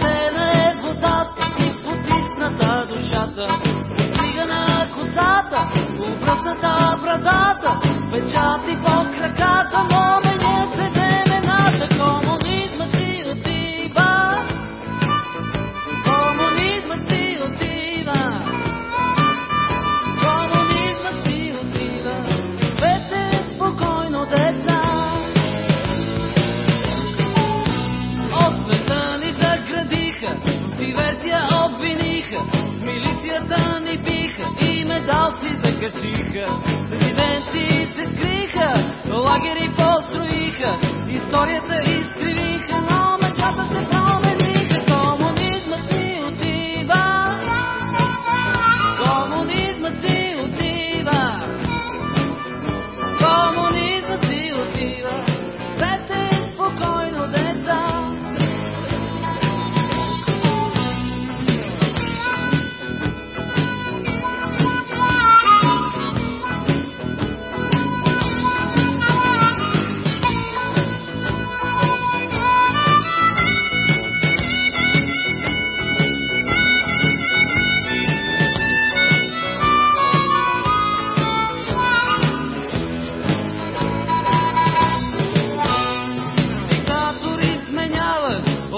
Сърбота си потисната душата, стига на косата, Обръсната брадата, печати по краката, но милицията ни биха и медалци закачиха. Президенти се скриха, лагери построиха, историята изкривиха,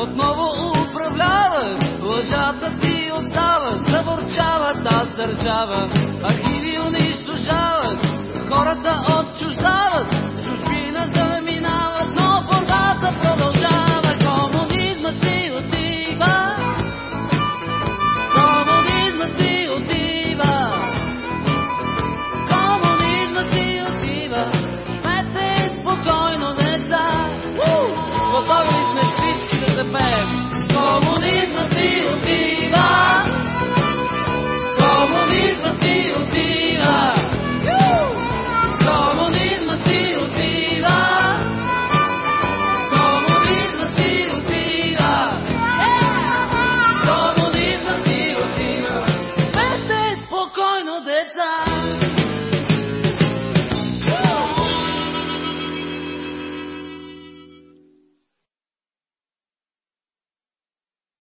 отново управляват, лъжата си остават, заборчават аз държава, архиви унищожават, хората отчуждават,